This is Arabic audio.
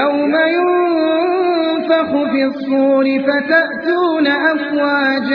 يوم ينفخ في الصور فتأتون أفواجا